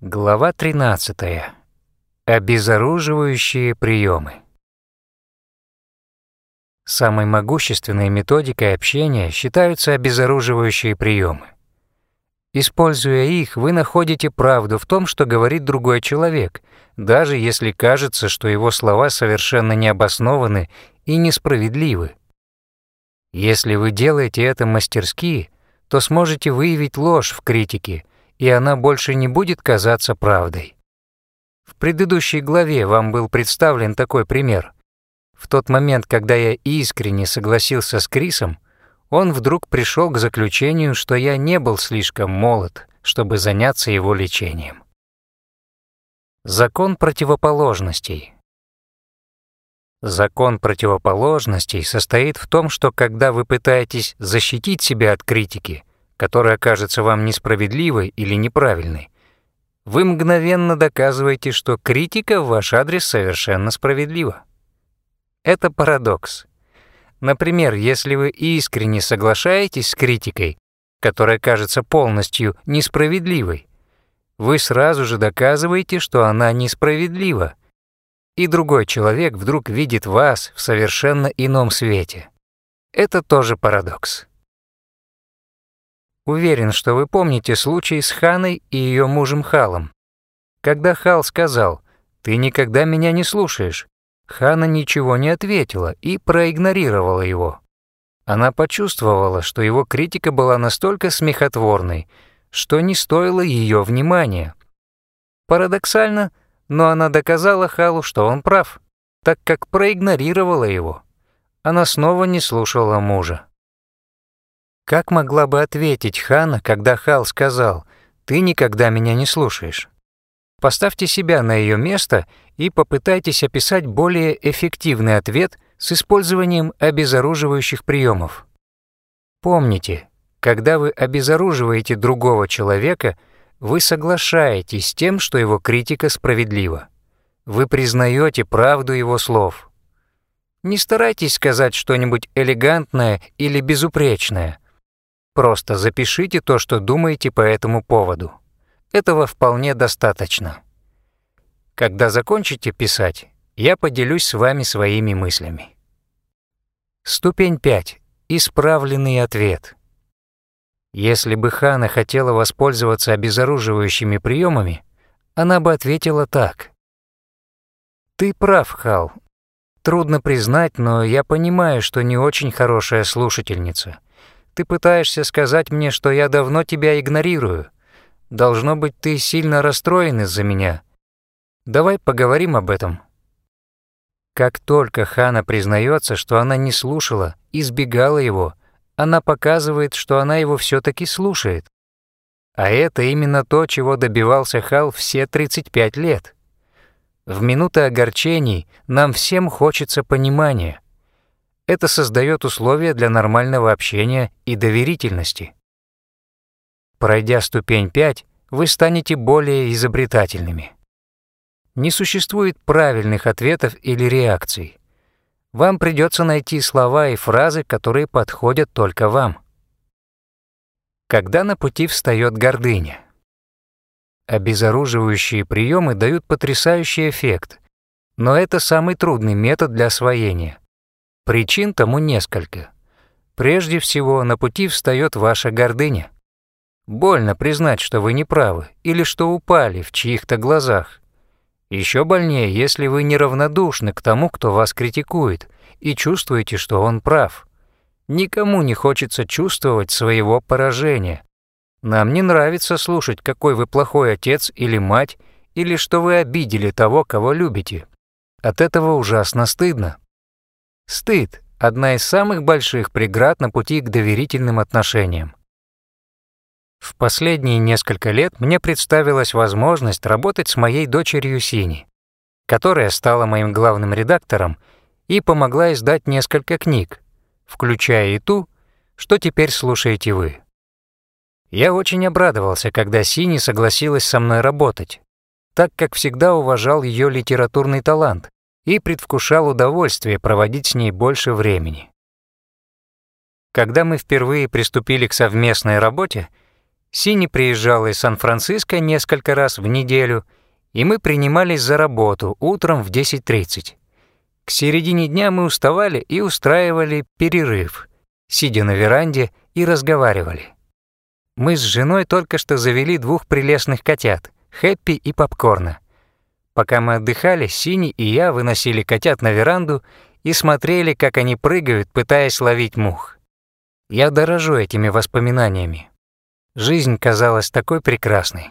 Глава 13. Обезоруживающие приемы. Самой могущественной методикой общения считаются обезоруживающие приемы. Используя их, вы находите правду в том, что говорит другой человек, даже если кажется, что его слова совершенно необоснованы и несправедливы. Если вы делаете это мастерски, то сможете выявить ложь в критике, и она больше не будет казаться правдой. В предыдущей главе вам был представлен такой пример. В тот момент, когда я искренне согласился с Крисом, он вдруг пришел к заключению, что я не был слишком молод, чтобы заняться его лечением. Закон противоположностей. Закон противоположностей состоит в том, что когда вы пытаетесь защитить себя от критики, которая кажется вам несправедливой или неправильной, вы мгновенно доказываете, что критика в ваш адрес совершенно справедлива. Это парадокс. Например, если вы искренне соглашаетесь с критикой, которая кажется полностью несправедливой, вы сразу же доказываете, что она несправедлива, и другой человек вдруг видит вас в совершенно ином свете. Это тоже парадокс. Уверен, что вы помните случай с Ханой и ее мужем Халом. Когда Хал сказал «Ты никогда меня не слушаешь», Хана ничего не ответила и проигнорировала его. Она почувствовала, что его критика была настолько смехотворной, что не стоило ее внимания. Парадоксально, но она доказала Халу, что он прав, так как проигнорировала его. Она снова не слушала мужа. Как могла бы ответить Хана, когда Хал сказал «Ты никогда меня не слушаешь»? Поставьте себя на ее место и попытайтесь описать более эффективный ответ с использованием обезоруживающих приемов. Помните, когда вы обезоруживаете другого человека, вы соглашаетесь с тем, что его критика справедлива. Вы признаете правду его слов. Не старайтесь сказать что-нибудь элегантное или безупречное – Просто запишите то, что думаете по этому поводу. Этого вполне достаточно. Когда закончите писать, я поделюсь с вами своими мыслями. Ступень 5. Исправленный ответ. Если бы Хана хотела воспользоваться обезоруживающими приемами, она бы ответила так. «Ты прав, Хал. Трудно признать, но я понимаю, что не очень хорошая слушательница. Ты пытаешься сказать мне, что я давно тебя игнорирую. Должно быть, ты сильно расстроен из-за меня. Давай поговорим об этом». Как только Хана признается, что она не слушала, избегала его, она показывает, что она его все таки слушает. А это именно то, чего добивался Хал все 35 лет. В минуты огорчений нам всем хочется понимания — это создает условия для нормального общения и доверительности. Пройдя ступень 5, вы станете более изобретательными. Не существует правильных ответов или реакций. Вам придется найти слова и фразы, которые подходят только вам. Когда на пути встает гордыня. Обезоруживающие приемы дают потрясающий эффект, но это самый трудный метод для освоения. Причин тому несколько. Прежде всего, на пути встает ваша гордыня. Больно признать, что вы не правы или что упали в чьих-то глазах. Еще больнее, если вы неравнодушны к тому, кто вас критикует, и чувствуете, что он прав. Никому не хочется чувствовать своего поражения. Нам не нравится слушать, какой вы плохой отец или мать, или что вы обидели того, кого любите. От этого ужасно стыдно. Стыд – одна из самых больших преград на пути к доверительным отношениям. В последние несколько лет мне представилась возможность работать с моей дочерью Сини, которая стала моим главным редактором и помогла издать несколько книг, включая и ту, что теперь слушаете вы. Я очень обрадовался, когда Сини согласилась со мной работать, так как всегда уважал ее литературный талант и предвкушал удовольствие проводить с ней больше времени. Когда мы впервые приступили к совместной работе, Сини приезжала из Сан-Франциско несколько раз в неделю, и мы принимались за работу утром в 10.30. К середине дня мы уставали и устраивали перерыв, сидя на веранде и разговаривали. Мы с женой только что завели двух прелестных котят — Хэппи и Попкорна. Пока мы отдыхали, Сини и я выносили котят на веранду и смотрели, как они прыгают, пытаясь ловить мух. Я дорожу этими воспоминаниями. Жизнь казалась такой прекрасной.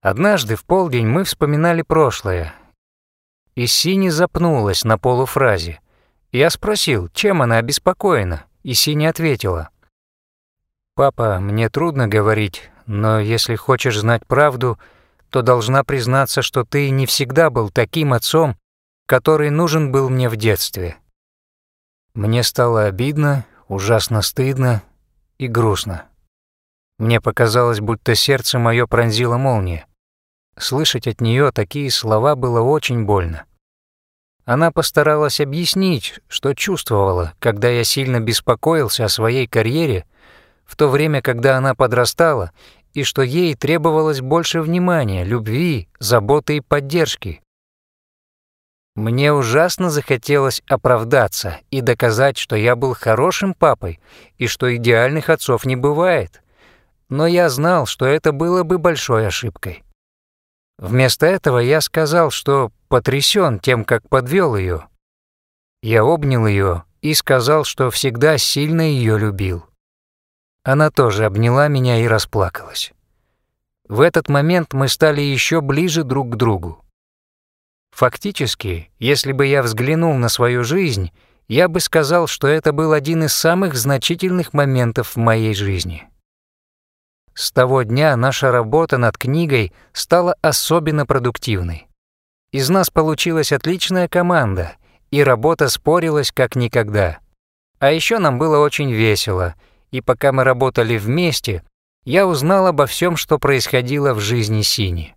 Однажды в полдень мы вспоминали прошлое, и Сини запнулась на полуфразе. Я спросил, чем она обеспокоена, и Сини ответила. «Папа, мне трудно говорить, но если хочешь знать правду, то должна признаться, что ты не всегда был таким отцом, который нужен был мне в детстве. Мне стало обидно, ужасно стыдно и грустно. Мне показалось, будто сердце мое пронзило молния. Слышать от нее такие слова было очень больно. Она постаралась объяснить, что чувствовала, когда я сильно беспокоился о своей карьере, в то время, когда она подрастала, и что ей требовалось больше внимания, любви, заботы и поддержки, мне ужасно захотелось оправдаться и доказать, что я был хорошим папой и что идеальных отцов не бывает. Но я знал, что это было бы большой ошибкой. Вместо этого я сказал, что потрясен тем, как подвел ее. Я обнял ее и сказал, что всегда сильно ее любил. Она тоже обняла меня и расплакалась. В этот момент мы стали еще ближе друг к другу. Фактически, если бы я взглянул на свою жизнь, я бы сказал, что это был один из самых значительных моментов в моей жизни. С того дня наша работа над книгой стала особенно продуктивной. Из нас получилась отличная команда, и работа спорилась как никогда. А еще нам было очень весело, и пока мы работали вместе, я узнал обо всем, что происходило в жизни Сини.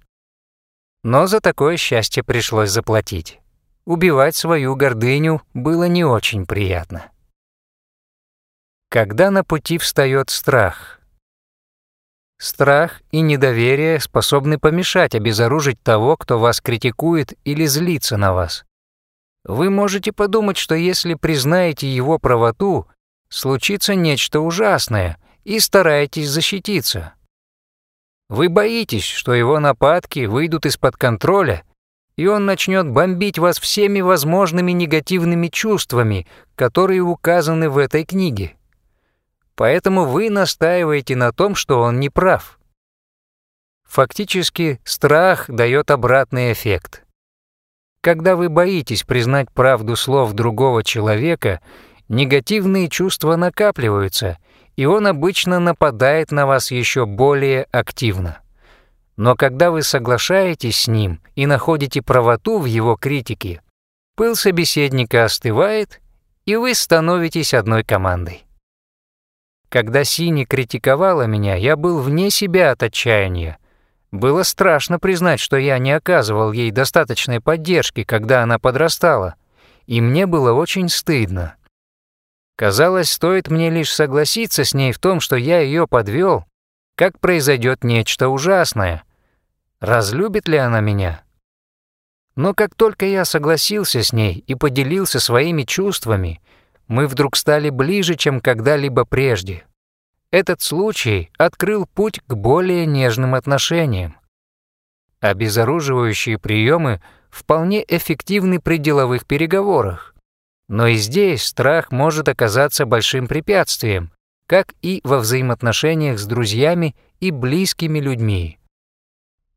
Но за такое счастье пришлось заплатить. Убивать свою гордыню было не очень приятно. Когда на пути встает страх. Страх и недоверие способны помешать обезоружить того, кто вас критикует или злится на вас. Вы можете подумать, что если признаете его правоту, случится нечто ужасное, и стараетесь защититься. Вы боитесь, что его нападки выйдут из-под контроля, и он начнет бомбить вас всеми возможными негативными чувствами, которые указаны в этой книге. Поэтому вы настаиваете на том, что он не прав. Фактически, страх дает обратный эффект. Когда вы боитесь признать правду слов другого человека, негативные чувства накапливаются — и он обычно нападает на вас еще более активно. Но когда вы соглашаетесь с ним и находите правоту в его критике, пыл собеседника остывает, и вы становитесь одной командой. Когда Сини критиковала меня, я был вне себя от отчаяния. Было страшно признать, что я не оказывал ей достаточной поддержки, когда она подрастала, и мне было очень стыдно. Казалось, стоит мне лишь согласиться с ней в том, что я ее подвел, как произойдет нечто ужасное. Разлюбит ли она меня? Но как только я согласился с ней и поделился своими чувствами, мы вдруг стали ближе, чем когда-либо прежде. Этот случай открыл путь к более нежным отношениям. Обезоруживающие приемы вполне эффективны при деловых переговорах. Но и здесь страх может оказаться большим препятствием, как и во взаимоотношениях с друзьями и близкими людьми.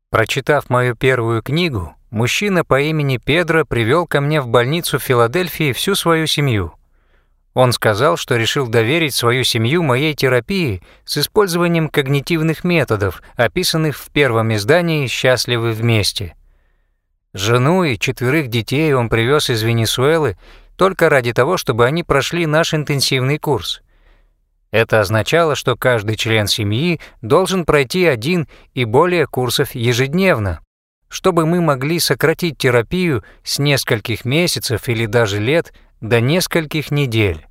Прочитав мою первую книгу, мужчина по имени Педро привел ко мне в больницу в Филадельфии всю свою семью. Он сказал, что решил доверить свою семью моей терапии с использованием когнитивных методов, описанных в первом издании «Счастливы вместе». Жену и четверых детей он привез из Венесуэлы только ради того, чтобы они прошли наш интенсивный курс. Это означало, что каждый член семьи должен пройти один и более курсов ежедневно, чтобы мы могли сократить терапию с нескольких месяцев или даже лет до нескольких недель.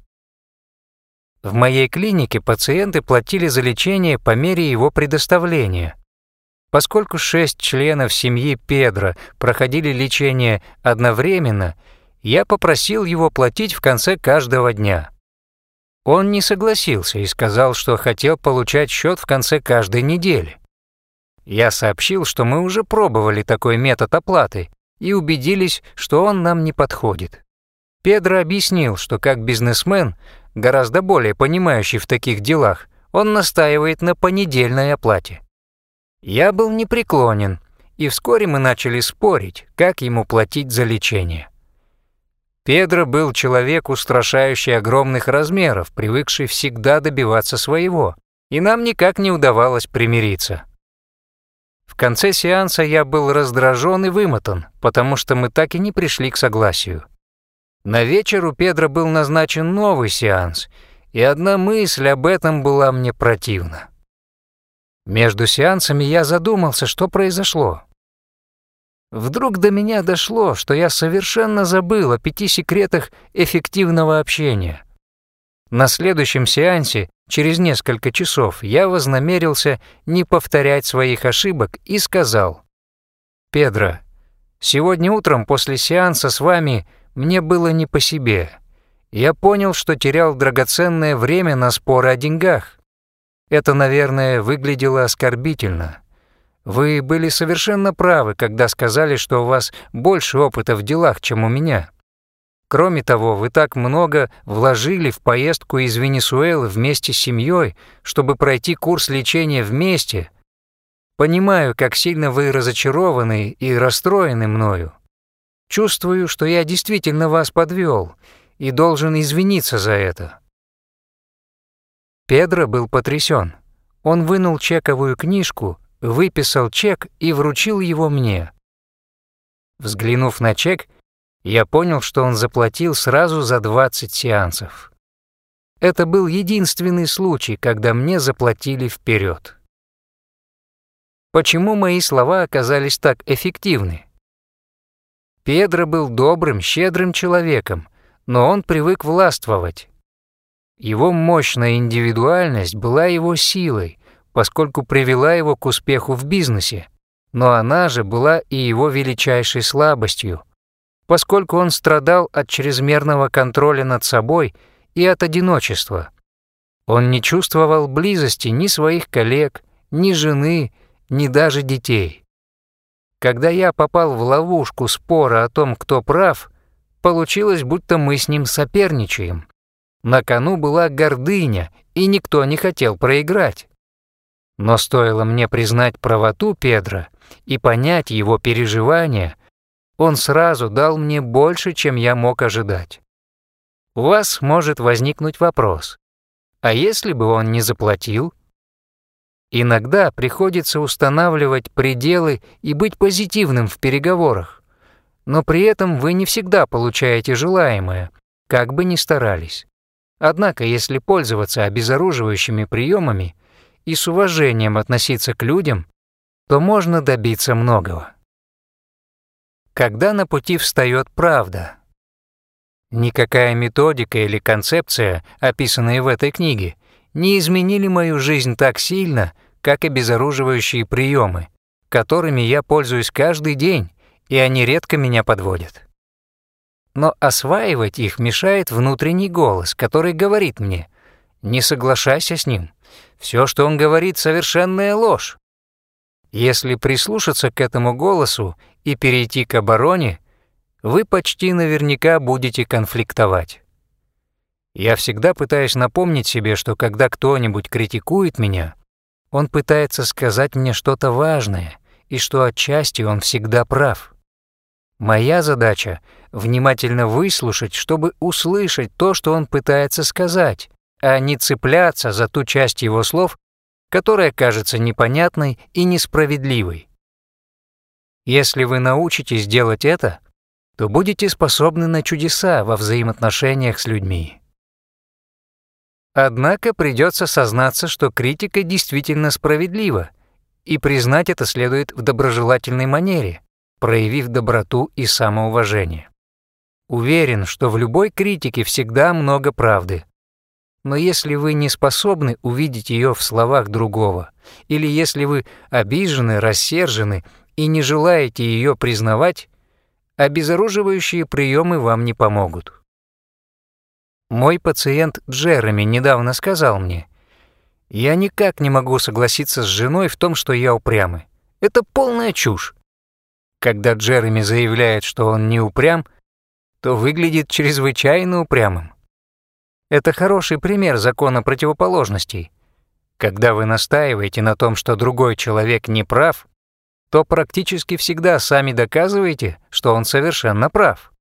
В моей клинике пациенты платили за лечение по мере его предоставления. Поскольку шесть членов семьи Педро проходили лечение одновременно, я попросил его платить в конце каждого дня. Он не согласился и сказал, что хотел получать счет в конце каждой недели. Я сообщил, что мы уже пробовали такой метод оплаты и убедились, что он нам не подходит. Педро объяснил, что как бизнесмен, гораздо более понимающий в таких делах, он настаивает на понедельной оплате. Я был непреклонен, и вскоре мы начали спорить, как ему платить за лечение. Педро был человек, устрашающий огромных размеров, привыкший всегда добиваться своего, и нам никак не удавалось примириться. В конце сеанса я был раздражен и вымотан, потому что мы так и не пришли к согласию. На вечер у Педро был назначен новый сеанс, и одна мысль об этом была мне противна. Между сеансами я задумался, что произошло. Вдруг до меня дошло, что я совершенно забыл о пяти секретах эффективного общения. На следующем сеансе, через несколько часов, я вознамерился не повторять своих ошибок и сказал, «Педро, сегодня утром после сеанса с вами мне было не по себе. Я понял, что терял драгоценное время на споры о деньгах. Это, наверное, выглядело оскорбительно». Вы были совершенно правы, когда сказали, что у вас больше опыта в делах, чем у меня. Кроме того, вы так много вложили в поездку из Венесуэлы вместе с семьей, чтобы пройти курс лечения вместе. Понимаю, как сильно вы разочарованы и расстроены мною. Чувствую, что я действительно вас подвел и должен извиниться за это. Педро был потрясен. Он вынул чековую книжку выписал чек и вручил его мне. Взглянув на чек, я понял, что он заплатил сразу за 20 сеансов. Это был единственный случай, когда мне заплатили вперед. Почему мои слова оказались так эффективны? Педро был добрым, щедрым человеком, но он привык властвовать. Его мощная индивидуальность была его силой, поскольку привела его к успеху в бизнесе, но она же была и его величайшей слабостью, поскольку он страдал от чрезмерного контроля над собой и от одиночества. Он не чувствовал близости ни своих коллег, ни жены, ни даже детей. Когда я попал в ловушку спора о том, кто прав, получилось, будто мы с ним соперничаем. На кону была гордыня, и никто не хотел проиграть. Но стоило мне признать правоту Педро и понять его переживания, он сразу дал мне больше, чем я мог ожидать. У вас может возникнуть вопрос, а если бы он не заплатил? Иногда приходится устанавливать пределы и быть позитивным в переговорах, но при этом вы не всегда получаете желаемое, как бы ни старались. Однако, если пользоваться обезоруживающими приемами, и с уважением относиться к людям, то можно добиться многого. Когда на пути встает правда? Никакая методика или концепция, описанные в этой книге, не изменили мою жизнь так сильно, как обезоруживающие приемы, которыми я пользуюсь каждый день, и они редко меня подводят. Но осваивать их мешает внутренний голос, который говорит мне «не соглашайся с ним», все, что он говорит, совершенная ложь. Если прислушаться к этому голосу и перейти к обороне, вы почти наверняка будете конфликтовать. Я всегда пытаюсь напомнить себе, что когда кто-нибудь критикует меня, он пытается сказать мне что-то важное, и что отчасти он всегда прав. Моя задача — внимательно выслушать, чтобы услышать то, что он пытается сказать, а не цепляться за ту часть его слов, которая кажется непонятной и несправедливой. Если вы научитесь делать это, то будете способны на чудеса во взаимоотношениях с людьми. Однако придется сознаться, что критика действительно справедлива, и признать это следует в доброжелательной манере, проявив доброту и самоуважение. Уверен, что в любой критике всегда много правды, Но если вы не способны увидеть ее в словах другого, или если вы обижены, рассержены и не желаете ее признавать, обезоруживающие приемы вам не помогут. Мой пациент Джереми недавно сказал мне, «Я никак не могу согласиться с женой в том, что я упрямый. Это полная чушь. Когда Джереми заявляет, что он не упрям, то выглядит чрезвычайно упрямым. Это хороший пример закона противоположностей. Когда вы настаиваете на том, что другой человек не прав, то практически всегда сами доказываете, что он совершенно прав.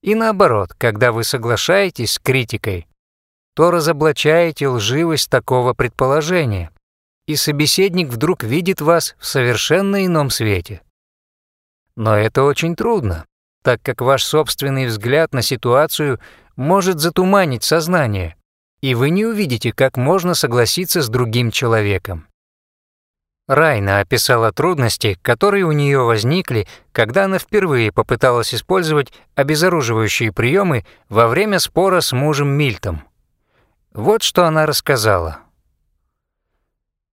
И наоборот, когда вы соглашаетесь с критикой, то разоблачаете лживость такого предположения, и собеседник вдруг видит вас в совершенно ином свете. Но это очень трудно, так как ваш собственный взгляд на ситуацию может затуманить сознание, и вы не увидите, как можно согласиться с другим человеком. Райна описала трудности, которые у нее возникли, когда она впервые попыталась использовать обезоруживающие приемы во время спора с мужем Мильтом. Вот что она рассказала.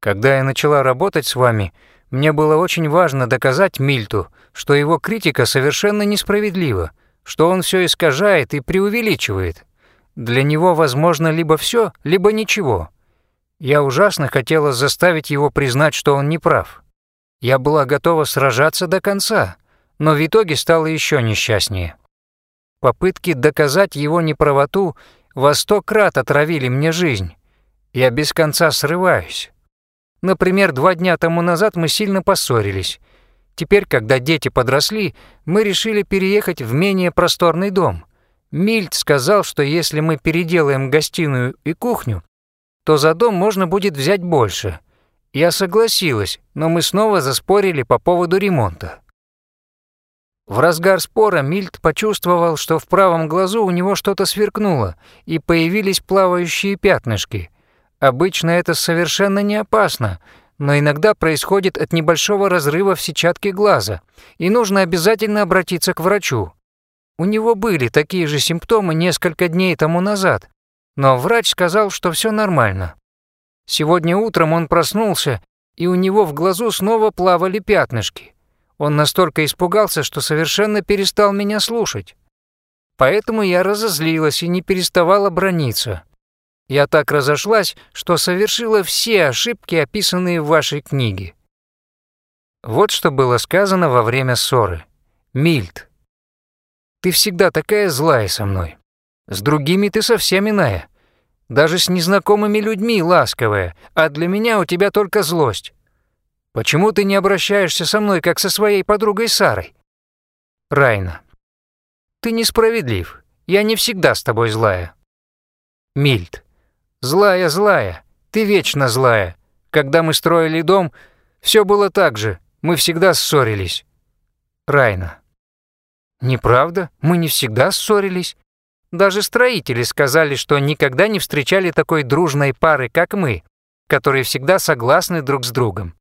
«Когда я начала работать с вами, мне было очень важно доказать Мильту, что его критика совершенно несправедлива, что он все искажает и преувеличивает. Для него возможно либо все, либо ничего. Я ужасно хотела заставить его признать, что он не прав. Я была готова сражаться до конца, но в итоге стала еще несчастнее. Попытки доказать его неправоту во сто крат отравили мне жизнь. Я без конца срываюсь. Например, два дня тому назад мы сильно поссорились. Теперь, когда дети подросли, мы решили переехать в менее просторный дом. Мильд сказал, что если мы переделаем гостиную и кухню, то за дом можно будет взять больше. Я согласилась, но мы снова заспорили по поводу ремонта. В разгар спора Мильд почувствовал, что в правом глазу у него что-то сверкнуло, и появились плавающие пятнышки – Обычно это совершенно не опасно, но иногда происходит от небольшого разрыва в сетчатке глаза, и нужно обязательно обратиться к врачу. У него были такие же симптомы несколько дней тому назад, но врач сказал, что все нормально. Сегодня утром он проснулся, и у него в глазу снова плавали пятнышки. Он настолько испугался, что совершенно перестал меня слушать. Поэтому я разозлилась и не переставала брониться. Я так разошлась, что совершила все ошибки, описанные в вашей книге. Вот что было сказано во время ссоры. Мильд. Ты всегда такая злая со мной. С другими ты совсем иная. Даже с незнакомыми людьми ласковая, а для меня у тебя только злость. Почему ты не обращаешься со мной, как со своей подругой Сарой? Райна. Ты несправедлив. Я не всегда с тобой злая. Мильд. Злая, злая, ты вечно злая. Когда мы строили дом, все было так же, мы всегда ссорились. Райна. Неправда, мы не всегда ссорились. Даже строители сказали, что никогда не встречали такой дружной пары, как мы, которые всегда согласны друг с другом.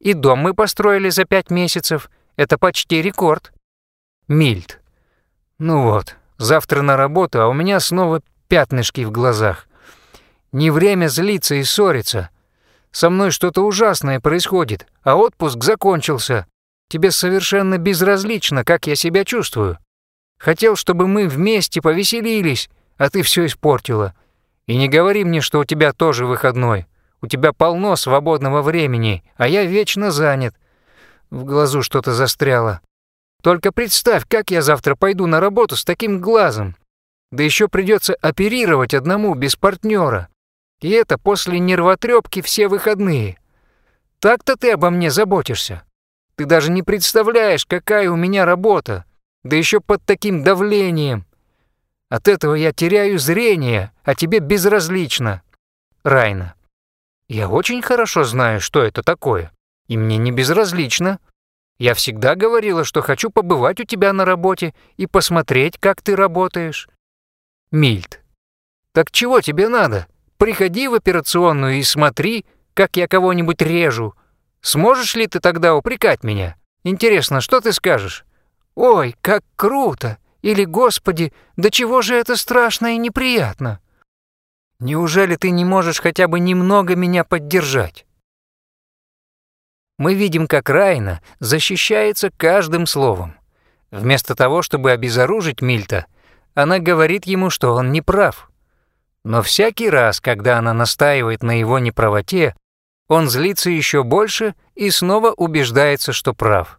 И дом мы построили за пять месяцев. Это почти рекорд. Мильд. Ну вот, завтра на работу, а у меня снова пятнышки в глазах. Не время злиться и ссориться. Со мной что-то ужасное происходит, а отпуск закончился. Тебе совершенно безразлично, как я себя чувствую. Хотел, чтобы мы вместе повеселились, а ты все испортила. И не говори мне, что у тебя тоже выходной. У тебя полно свободного времени, а я вечно занят. В глазу что-то застряло. Только представь, как я завтра пойду на работу с таким глазом. Да еще придется оперировать одному без партнера. И это после нервотрепки все выходные. Так-то ты обо мне заботишься. Ты даже не представляешь, какая у меня работа, да еще под таким давлением. От этого я теряю зрение, а тебе безразлично. Райна. Я очень хорошо знаю, что это такое, и мне не безразлично. Я всегда говорила, что хочу побывать у тебя на работе и посмотреть, как ты работаешь. Мильд. Так чего тебе надо? Приходи в операционную и смотри, как я кого-нибудь режу. Сможешь ли ты тогда упрекать меня? Интересно, что ты скажешь? Ой, как круто! Или, господи, до чего же это страшно и неприятно? Неужели ты не можешь хотя бы немного меня поддержать? Мы видим, как Райна защищается каждым словом. Вместо того, чтобы обезоружить Мильта, она говорит ему, что он не прав. Но всякий раз, когда она настаивает на его неправоте, он злится еще больше и снова убеждается, что прав.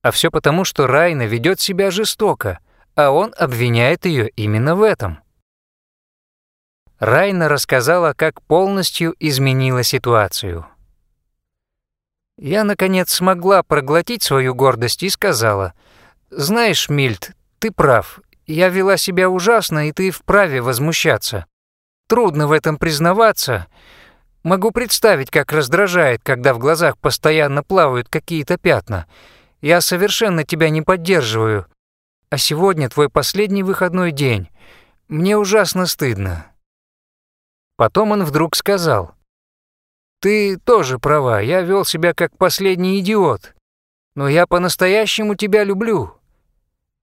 А все потому, что Райна ведет себя жестоко, а он обвиняет ее именно в этом. Райна рассказала, как полностью изменила ситуацию. Я, наконец, смогла проглотить свою гордость и сказала, «Знаешь, Мильт, ты прав. Я вела себя ужасно, и ты вправе возмущаться. Трудно в этом признаваться. Могу представить, как раздражает, когда в глазах постоянно плавают какие-то пятна. Я совершенно тебя не поддерживаю. А сегодня твой последний выходной день. Мне ужасно стыдно». Потом он вдруг сказал, «Ты тоже права, я вел себя как последний идиот. Но я по-настоящему тебя люблю.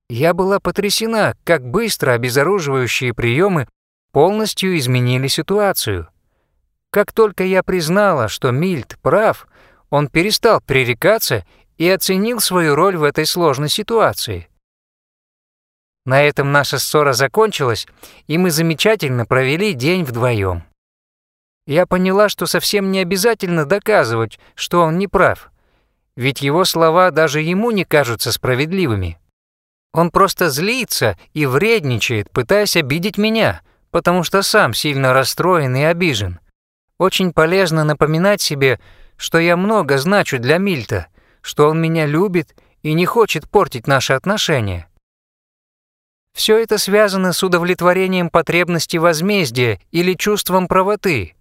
Я была потрясена, как быстро обезоруживающие приемы полностью изменили ситуацию. Как только я признала, что Мильт прав, он перестал пререкаться и оценил свою роль в этой сложной ситуации. На этом наша ссора закончилась, и мы замечательно провели день вдвоем. Я поняла, что совсем не обязательно доказывать, что он не прав, ведь его слова даже ему не кажутся справедливыми. Он просто злится и вредничает, пытаясь обидеть меня, потому что сам сильно расстроен и обижен. Очень полезно напоминать себе, что я много значу для Мильта, что он меня любит и не хочет портить наши отношения. Все это связано с удовлетворением потребности возмездия или чувством правоты.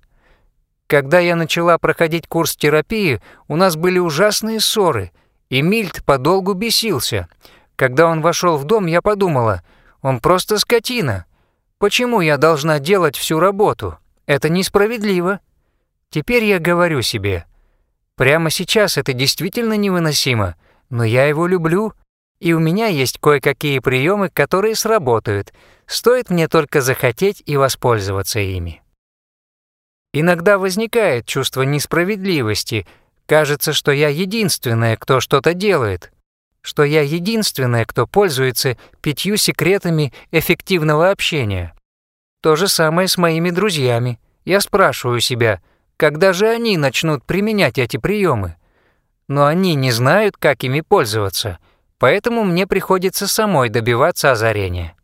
Когда я начала проходить курс терапии, у нас были ужасные ссоры, и Мильт подолгу бесился — когда он вошел в дом, я подумала, он просто скотина. Почему я должна делать всю работу? Это несправедливо. Теперь я говорю себе, прямо сейчас это действительно невыносимо, но я его люблю, и у меня есть кое-какие приемы, которые сработают. Стоит мне только захотеть и воспользоваться ими. Иногда возникает чувство несправедливости. Кажется, что я единственная, кто что-то делает что я единственная, кто пользуется пятью секретами эффективного общения. То же самое с моими друзьями. Я спрашиваю себя, когда же они начнут применять эти приемы? Но они не знают, как ими пользоваться, поэтому мне приходится самой добиваться озарения.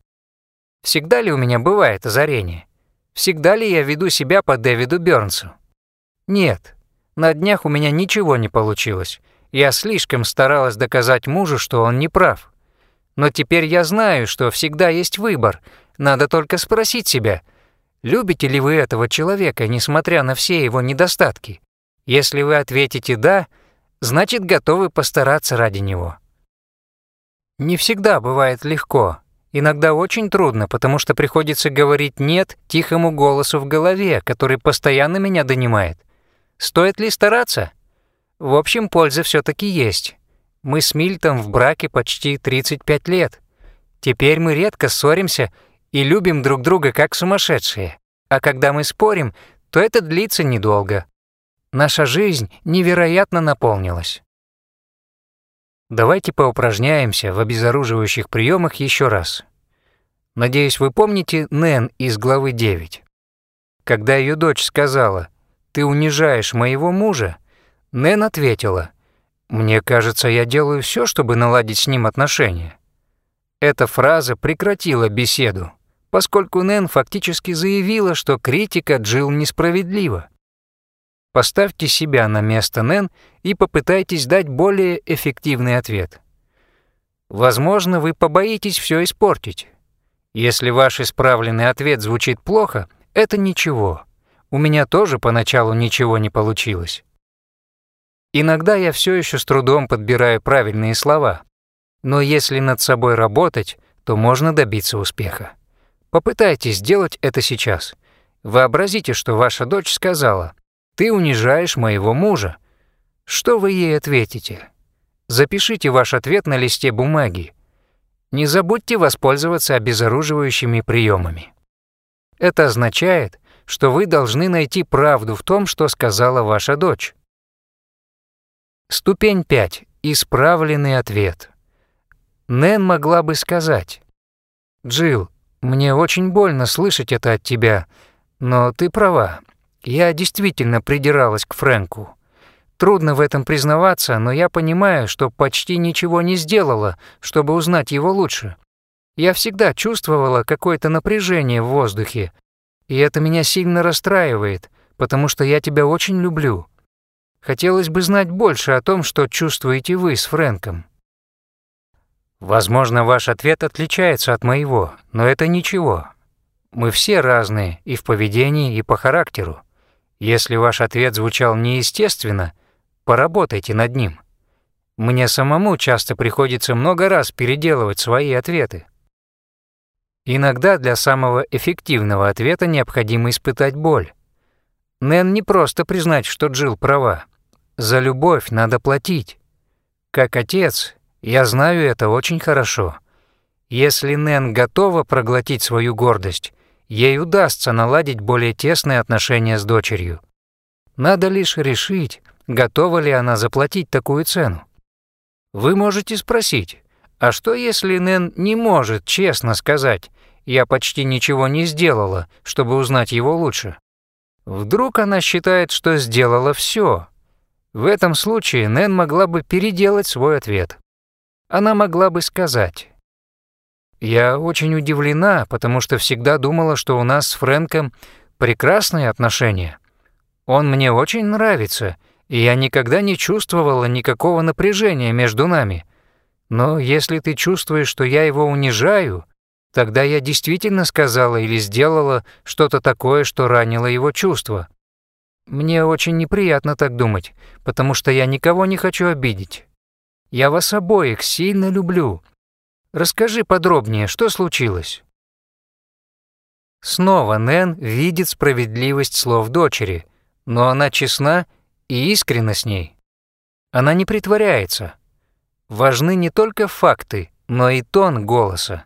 Всегда ли у меня бывает озарение? Всегда ли я веду себя по Дэвиду Бёрнсу? Нет, на днях у меня ничего не получилось. Я слишком старалась доказать мужу, что он не прав. Но теперь я знаю, что всегда есть выбор. Надо только спросить себя, любите ли вы этого человека, несмотря на все его недостатки? Если вы ответите «да», значит, готовы постараться ради него. Не всегда бывает легко. Иногда очень трудно, потому что приходится говорить «нет» тихому голосу в голове, который постоянно меня донимает. Стоит ли стараться? В общем, польза все таки есть. Мы с Мильтом в браке почти 35 лет. Теперь мы редко ссоримся и любим друг друга как сумасшедшие. А когда мы спорим, то это длится недолго. Наша жизнь невероятно наполнилась. Давайте поупражняемся в обезоруживающих приемах еще раз. Надеюсь, вы помните Нэн из главы 9. Когда ее дочь сказала «Ты унижаешь моего мужа», Нэн ответила, «Мне кажется, я делаю все, чтобы наладить с ним отношения». Эта фраза прекратила беседу, поскольку Нэн фактически заявила, что критика Джилл несправедлива. Поставьте себя на место Нэн и попытайтесь дать более эффективный ответ. Возможно, вы побоитесь все испортить. Если ваш исправленный ответ звучит плохо, это ничего. У меня тоже поначалу ничего не получилось. Иногда я все еще с трудом подбираю правильные слова. Но если над собой работать, то можно добиться успеха. Попытайтесь сделать это сейчас. Вообразите, что ваша дочь сказала «Ты унижаешь моего мужа». Что вы ей ответите? Запишите ваш ответ на листе бумаги. Не забудьте воспользоваться обезоруживающими приемами. Это означает, что вы должны найти правду в том, что сказала ваша дочь. Ступень 5. Исправленный ответ. Нэн могла бы сказать, «Джилл, мне очень больно слышать это от тебя, но ты права. Я действительно придиралась к Фрэнку. Трудно в этом признаваться, но я понимаю, что почти ничего не сделала, чтобы узнать его лучше. Я всегда чувствовала какое-то напряжение в воздухе, и это меня сильно расстраивает, потому что я тебя очень люблю. Хотелось бы знать больше о том, что чувствуете вы с Фрэнком. Возможно, ваш ответ отличается от моего, но это ничего. Мы все разные и в поведении, и по характеру. Если ваш ответ звучал неестественно, поработайте над ним. Мне самому часто приходится много раз переделывать свои ответы. Иногда для самого эффективного ответа необходимо испытать боль. Нэн не просто признать, что Джилл права. За любовь надо платить. Как отец, я знаю это очень хорошо. Если Нэн готова проглотить свою гордость, ей удастся наладить более тесные отношения с дочерью. Надо лишь решить, готова ли она заплатить такую цену. Вы можете спросить, а что если Нэн не может честно сказать, я почти ничего не сделала, чтобы узнать его лучше. Вдруг она считает, что сделала все. В этом случае Нэн могла бы переделать свой ответ. Она могла бы сказать. «Я очень удивлена, потому что всегда думала, что у нас с Фрэнком прекрасные отношения. Он мне очень нравится, и я никогда не чувствовала никакого напряжения между нами. Но если ты чувствуешь, что я его унижаю, Тогда я действительно сказала или сделала что-то такое, что ранило его чувства. Мне очень неприятно так думать, потому что я никого не хочу обидеть. Я вас обоих сильно люблю. Расскажи подробнее, что случилось?» Снова Нэн видит справедливость слов дочери, но она честна и искренна с ней. Она не притворяется. Важны не только факты, но и тон голоса.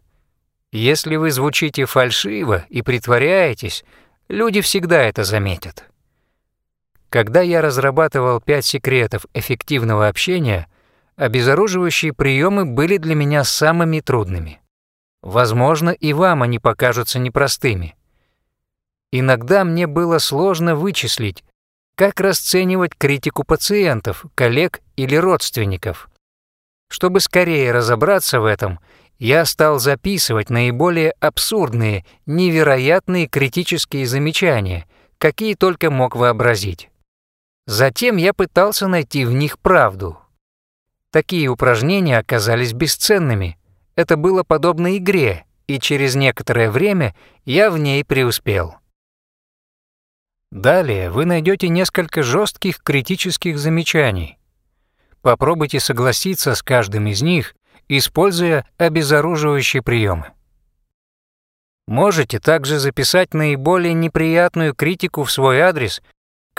Если вы звучите фальшиво и притворяетесь, люди всегда это заметят. Когда я разрабатывал пять секретов эффективного общения, обезоруживающие приемы были для меня самыми трудными. Возможно, и вам они покажутся непростыми. Иногда мне было сложно вычислить, как расценивать критику пациентов, коллег или родственников. Чтобы скорее разобраться в этом, я стал записывать наиболее абсурдные, невероятные критические замечания, какие только мог вообразить. Затем я пытался найти в них правду. Такие упражнения оказались бесценными. Это было подобно игре, и через некоторое время я в ней преуспел. Далее вы найдете несколько жестких критических замечаний. Попробуйте согласиться с каждым из них используя обезоруживающие приемы. Можете также записать наиболее неприятную критику в свой адрес,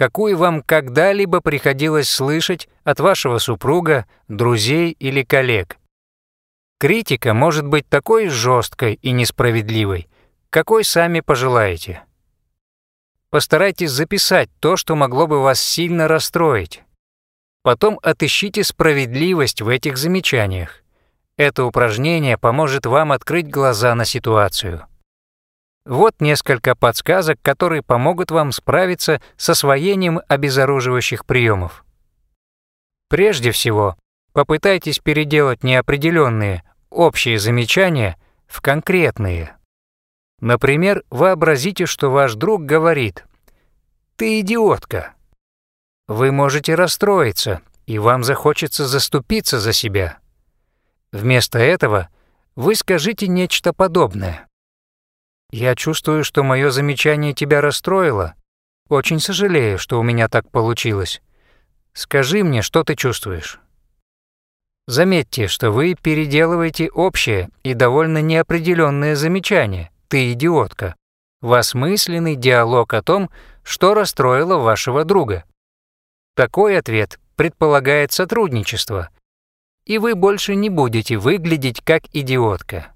какую вам когда-либо приходилось слышать от вашего супруга, друзей или коллег. Критика может быть такой жесткой и несправедливой, какой сами пожелаете. Постарайтесь записать то, что могло бы вас сильно расстроить. Потом отыщите справедливость в этих замечаниях. Это упражнение поможет вам открыть глаза на ситуацию. Вот несколько подсказок, которые помогут вам справиться с освоением обезоруживающих приемов. Прежде всего, попытайтесь переделать неопределенные, общие замечания в конкретные. Например, вообразите, что ваш друг говорит «Ты идиотка». Вы можете расстроиться, и вам захочется заступиться за себя. Вместо этого вы скажите нечто подобное. «Я чувствую, что мое замечание тебя расстроило. Очень сожалею, что у меня так получилось. Скажи мне, что ты чувствуешь?» Заметьте, что вы переделываете общее и довольно неопределенное замечание «ты идиотка» в осмысленный диалог о том, что расстроило вашего друга. Такой ответ предполагает сотрудничество – и вы больше не будете выглядеть как идиотка.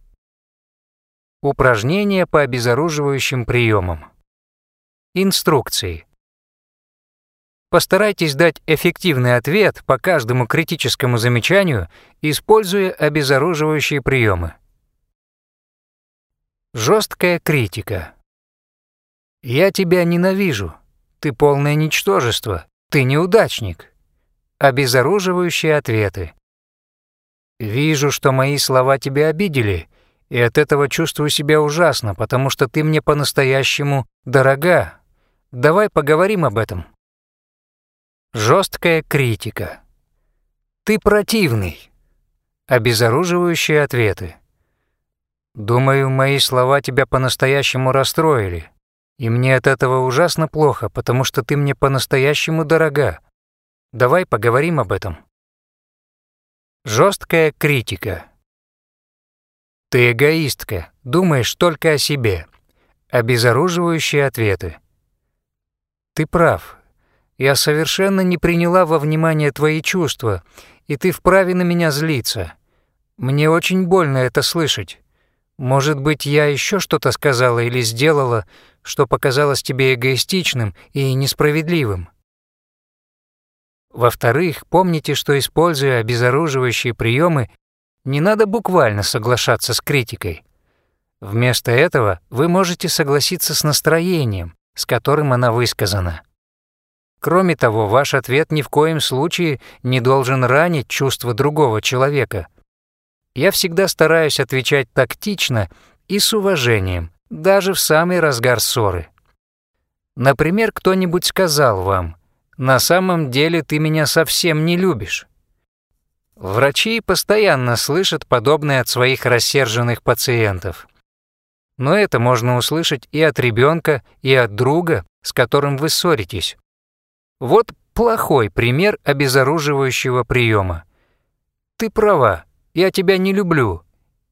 Упражнения по обезоруживающим приемам. инструкции. Постарайтесь дать эффективный ответ по каждому критическому замечанию, используя обезоруживающие приемы. Жесткая критика. «Я тебя ненавижу. Ты полное ничтожество. Ты неудачник». Обезоруживающие ответы. «Вижу, что мои слова тебя обидели, и от этого чувствую себя ужасно, потому что ты мне по-настоящему дорога. Давай поговорим об этом». Жесткая критика. «Ты противный». Обезоруживающие ответы. «Думаю, мои слова тебя по-настоящему расстроили, и мне от этого ужасно плохо, потому что ты мне по-настоящему дорога. Давай поговорим об этом». Жесткая критика. Ты эгоистка, думаешь только о себе. Обезоруживающие ответы. Ты прав. Я совершенно не приняла во внимание твои чувства, и ты вправе на меня злиться. Мне очень больно это слышать. Может быть, я еще что-то сказала или сделала, что показалось тебе эгоистичным и несправедливым. Во-вторых, помните, что, используя обезоруживающие приемы, не надо буквально соглашаться с критикой. Вместо этого вы можете согласиться с настроением, с которым она высказана. Кроме того, ваш ответ ни в коем случае не должен ранить чувства другого человека. Я всегда стараюсь отвечать тактично и с уважением, даже в самый разгар ссоры. Например, кто-нибудь сказал вам, «На самом деле ты меня совсем не любишь». Врачи постоянно слышат подобное от своих рассерженных пациентов. Но это можно услышать и от ребенка, и от друга, с которым вы ссоритесь. Вот плохой пример обезоруживающего приема. Ты права, я тебя не люблю,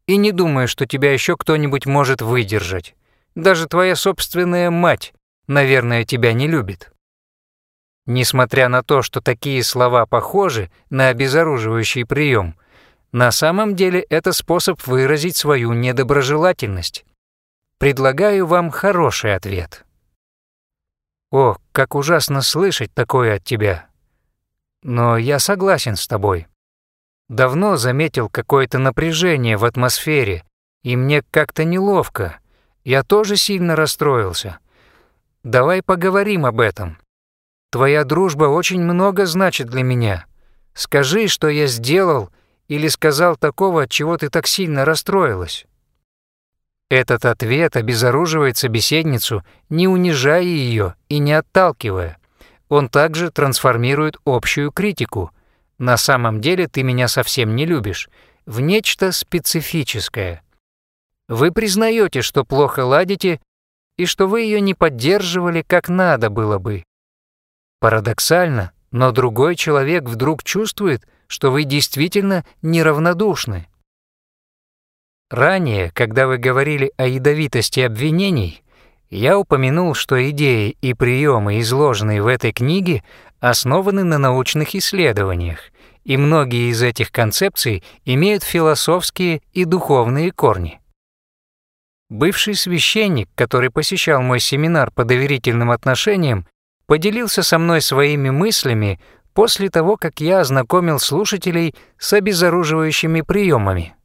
и не думаю, что тебя еще кто-нибудь может выдержать. Даже твоя собственная мать, наверное, тебя не любит. Несмотря на то, что такие слова похожи на обезоруживающий прием, на самом деле это способ выразить свою недоброжелательность. Предлагаю вам хороший ответ. О, как ужасно слышать такое от тебя. Но я согласен с тобой. Давно заметил какое-то напряжение в атмосфере, и мне как-то неловко. Я тоже сильно расстроился. Давай поговорим об этом. Твоя дружба очень много значит для меня. Скажи, что я сделал или сказал такого, от чего ты так сильно расстроилась». Этот ответ обезоруживает собеседницу, не унижая ее и не отталкивая. Он также трансформирует общую критику. «На самом деле ты меня совсем не любишь» в нечто специфическое. Вы признаете, что плохо ладите и что вы ее не поддерживали, как надо было бы. Парадоксально, но другой человек вдруг чувствует, что вы действительно неравнодушны. Ранее, когда вы говорили о ядовитости обвинений, я упомянул, что идеи и приемы, изложенные в этой книге, основаны на научных исследованиях, и многие из этих концепций имеют философские и духовные корни. Бывший священник, который посещал мой семинар по доверительным отношениям, поделился со мной своими мыслями после того, как я ознакомил слушателей с обезоруживающими приемами.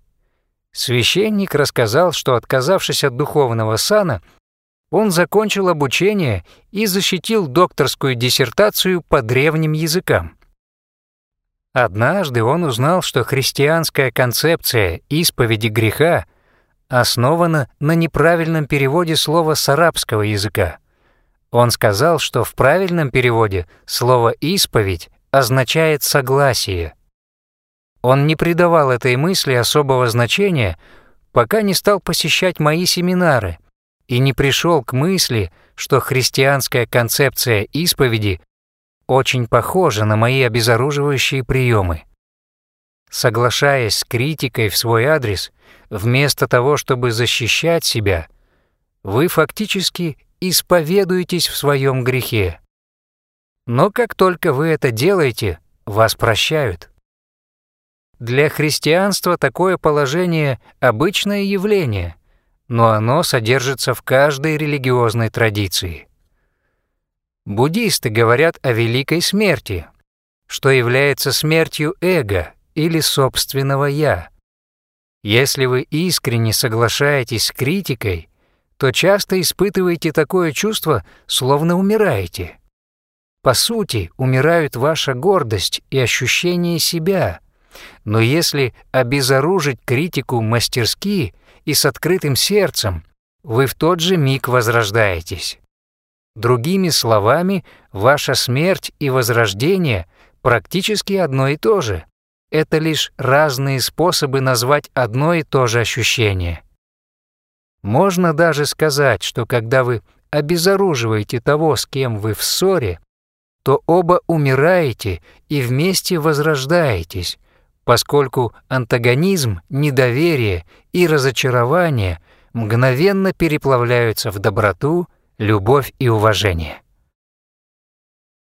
Священник рассказал, что, отказавшись от духовного сана, он закончил обучение и защитил докторскую диссертацию по древним языкам. Однажды он узнал, что христианская концепция исповеди греха основана на неправильном переводе слова с арабского языка. Он сказал, что в правильном переводе слово «исповедь» означает «согласие». Он не придавал этой мысли особого значения, пока не стал посещать мои семинары и не пришел к мысли, что христианская концепция исповеди очень похожа на мои обезоруживающие приемы. Соглашаясь с критикой в свой адрес, вместо того, чтобы защищать себя, вы фактически исповедуетесь в своем грехе. Но как только вы это делаете, вас прощают. Для христианства такое положение – обычное явление, но оно содержится в каждой религиозной традиции. Буддисты говорят о великой смерти, что является смертью эго или собственного «я». Если вы искренне соглашаетесь с критикой, то часто испытываете такое чувство, словно умираете. По сути, умирают ваша гордость и ощущение себя. Но если обезоружить критику мастерски и с открытым сердцем, вы в тот же миг возрождаетесь. Другими словами, ваша смерть и возрождение практически одно и то же. Это лишь разные способы назвать одно и то же ощущение. Можно даже сказать, что когда вы обезоруживаете того, с кем вы в ссоре, то оба умираете и вместе возрождаетесь, поскольку антагонизм, недоверие и разочарование мгновенно переплавляются в доброту, любовь и уважение.